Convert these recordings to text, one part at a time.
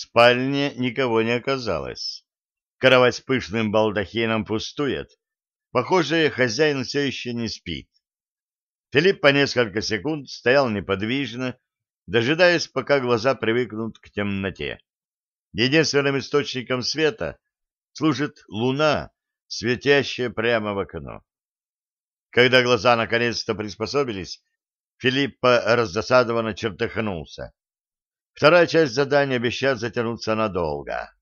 Спальне никого не оказалось. Кровать с пышным балдахином пустует. Похоже, хозяин все еще не спит. Филипп по несколько секунд стоял неподвижно, дожидаясь, пока глаза привыкнут к темноте. Единственным источником света служит луна, светящая прямо в окно. Когда глаза наконец-то приспособились, Филиппа раздосадованно чертыхнулся. Вторая часть задания обещает затянуться надолго.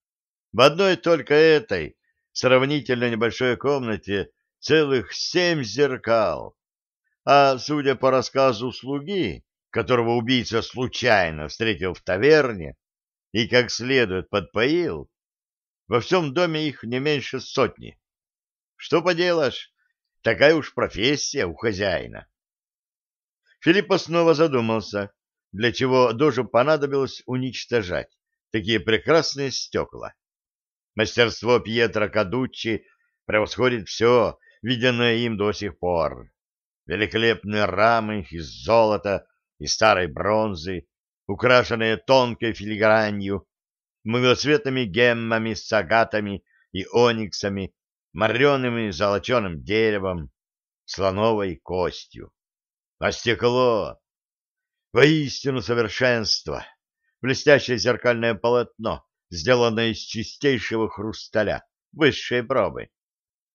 В одной только этой, сравнительно небольшой комнате, целых семь зеркал. А судя по рассказу слуги, которого убийца случайно встретил в таверне и как следует подпоил, во всем доме их не меньше сотни. Что поделаешь, такая уж профессия у хозяина. Филиппа снова задумался, для чего дожу понадобилось уничтожать такие прекрасные стекла. Мастерство Пьетро Кадуччи превосходит все, виденное им до сих пор. Великолепные рамы из золота и старой бронзы, украшенные тонкой филигранью, многоцветными геммами с агатами и ониксами, мореными золоченым деревом, слоновой костью. А стекло — воистину совершенство, блестящее зеркальное полотно, сделанное из чистейшего хрусталя, высшей пробы.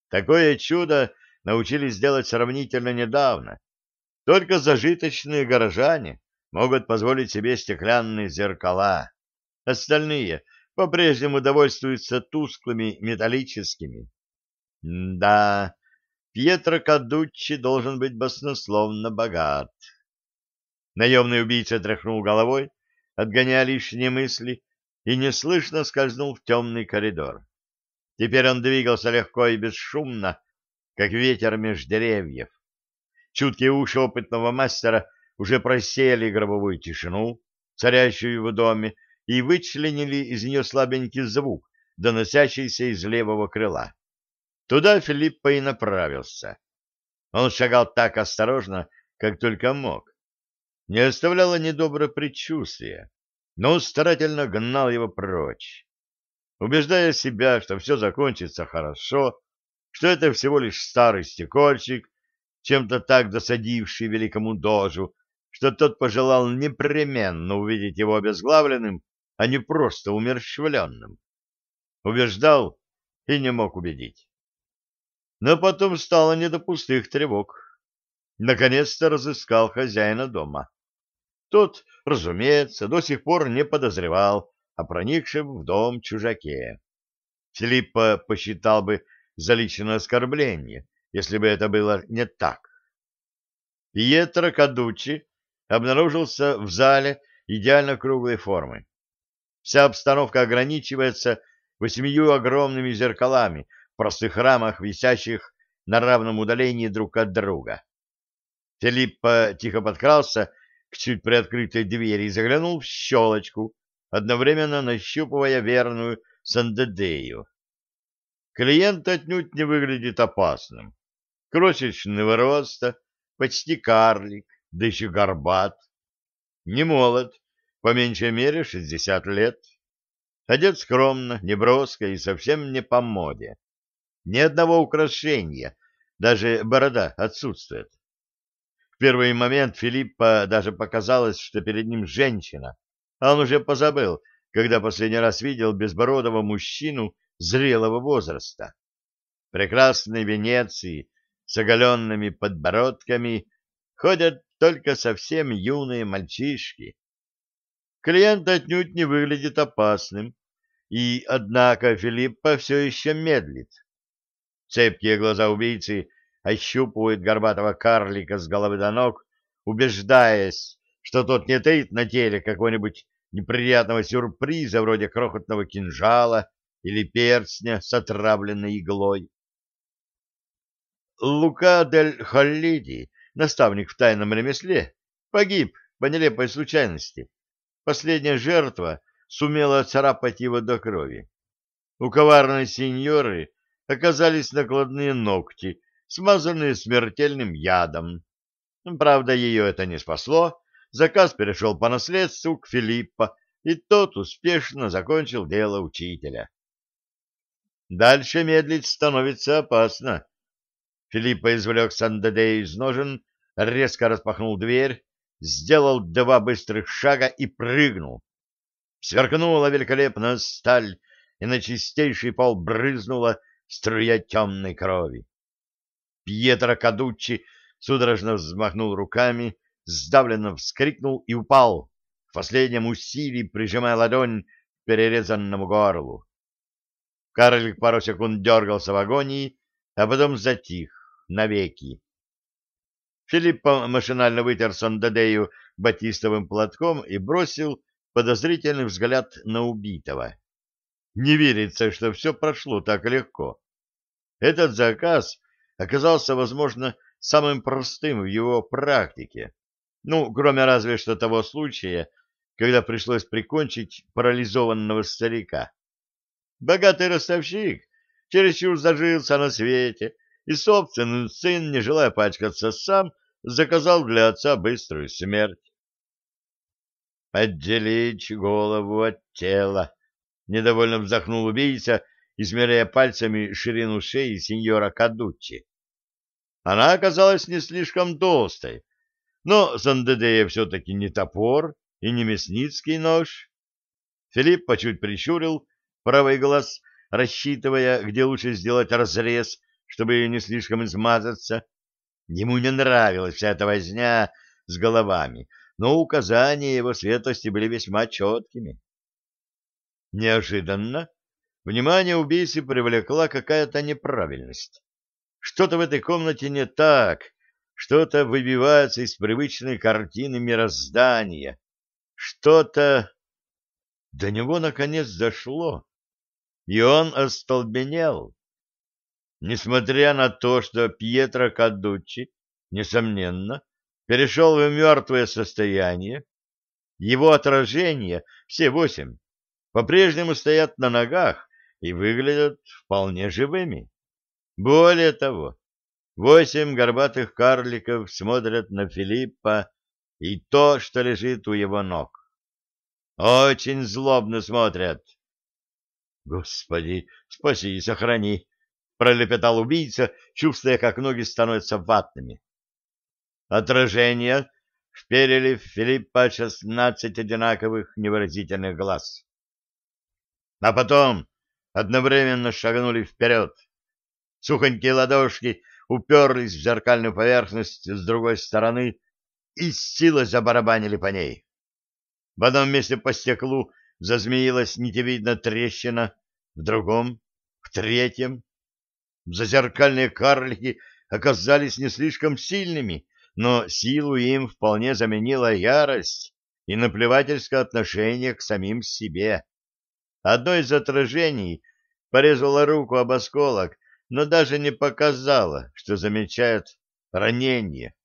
Такое чудо научились делать сравнительно недавно. Только зажиточные горожане могут позволить себе стеклянные зеркала. Остальные по-прежнему довольствуются тусклыми металлическими. Да, Пьетро Кадуччи должен быть баснословно богат. Наемный убийца тряхнул головой, отгоняя лишние мысли, и неслышно скользнул в темный коридор. Теперь он двигался легко и бесшумно, как ветер меж деревьев. Чуткие уши опытного мастера уже просеяли гробовую тишину, царящую в доме, и вычленили из нее слабенький звук, доносящийся из левого крыла. Туда Филиппа и направился. Он шагал так осторожно, как только мог. Не оставляло недоброе предчувствие, но старательно гнал его прочь. Убеждая себя, что все закончится хорошо, что это всего лишь старый стекольщик, чем-то так досадивший великому дожу, что тот пожелал непременно увидеть его обезглавленным, а не просто умерщвленным. Убеждал и не мог убедить. Но потом стало не до пустых тревог. Наконец-то разыскал хозяина дома. Тот, разумеется, до сих пор не подозревал о проникшем в дом чужаке. Филиппа посчитал бы за личное оскорбление, если бы это было не так. Пьетро Кадучи обнаружился в зале идеально круглой формы. Вся обстановка ограничивается восьмию огромными зеркалами, простых рамах, висящих на равном удалении друг от друга. Филиппа тихо подкрался к чуть приоткрытой двери и заглянул в щелочку, одновременно нащупывая верную Сандедею. Клиент отнюдь не выглядит опасным. Крошечного роста, почти карлик, да еще горбат. Не молод, по меньшей мере шестьдесят лет. Одет скромно, неброско и совсем не по моде. Ни одного украшения, даже борода отсутствует. Первый момент Филиппа даже показалось, что перед ним женщина, а он уже позабыл, когда последний раз видел безбородого мужчину зрелого возраста. Прекрасной Венеции с оголенными подбородками ходят только совсем юные мальчишки. Клиент отнюдь не выглядит опасным, и, однако, Филиппа все еще медлит. Цепкие глаза убийцы ощупывают горбатого карлика с головы до ног, убеждаясь, что тот не таит на теле какого-нибудь неприятного сюрприза вроде крохотного кинжала или перстня с отравленной иглой. Лука дель Холлиди, наставник в тайном ремесле, погиб по нелепой случайности. Последняя жертва сумела царапать его до крови. У коварной сеньоры оказались накладные ногти, смазанные смертельным ядом. Правда, ее это не спасло. Заказ перешел по наследству к Филиппа, и тот успешно закончил дело учителя. Дальше медлить становится опасно. Филиппа извлек Сандедею из ножен, резко распахнул дверь, сделал два быстрых шага и прыгнул. Сверкнула великолепная сталь, и на чистейший пол брызнула струя темной крови. Пьетро Кадуччи судорожно взмахнул руками, сдавленно вскрикнул и упал, в последнем усилии прижимая ладонь к перерезанному горлу. Карлик пару секунд дергался в агонии, а потом затих навеки. Филиппо машинально вытер Сандадею батистовым платком и бросил подозрительный взгляд на убитого. Не верится, что все прошло так легко. Этот заказ оказался, возможно, самым простым в его практике. Ну, кроме разве что того случая, когда пришлось прикончить парализованного старика. Богатый ростовщик чересчур зажился на свете, и собственный сын, не желая пачкаться сам, заказал для отца быструю смерть. «Отделить голову от тела!» — недовольно вздохнул убийца, измеряя пальцами ширину шеи сеньора Кадуччи. Она оказалась не слишком толстой, но Сандедея все-таки не топор и не мясницкий нож. Филипп почуть прищурил правый глаз, рассчитывая, где лучше сделать разрез, чтобы не слишком измазаться. Ему не нравилась вся эта возня с головами, но указания его светлости были весьма четкими. Неожиданно внимание убийцы привлекла какая-то неправильность. Что-то в этой комнате не так, что-то выбивается из привычной картины мироздания, что-то... До него наконец дошло, и он остолбенел. Несмотря на то, что Пьетро Кадуччи, несомненно, перешел в мертвое состояние, его отражения, все восемь, по-прежнему стоят на ногах и выглядят вполне живыми. Более того, восемь горбатых карликов смотрят на Филиппа и то, что лежит у его ног. Очень злобно смотрят. Господи, спаси и сохрани, пролепетал убийца, чувствуя, как ноги становятся ватными. Отражение вперили в Филиппа шестнадцать одинаковых невыразительных глаз. А потом одновременно шагнули вперед. Сухонькие ладошки уперлись в зеркальную поверхность с другой стороны и с силой забарабанили по ней. В одном месте по стеклу зазмеилась нитевидная трещина, в другом, в третьем. Зазеркальные карлики оказались не слишком сильными, но силу им вполне заменила ярость и наплевательское отношение к самим себе. Одно из отражений порезало руку об осколок, но даже не показало, что замечает ранение.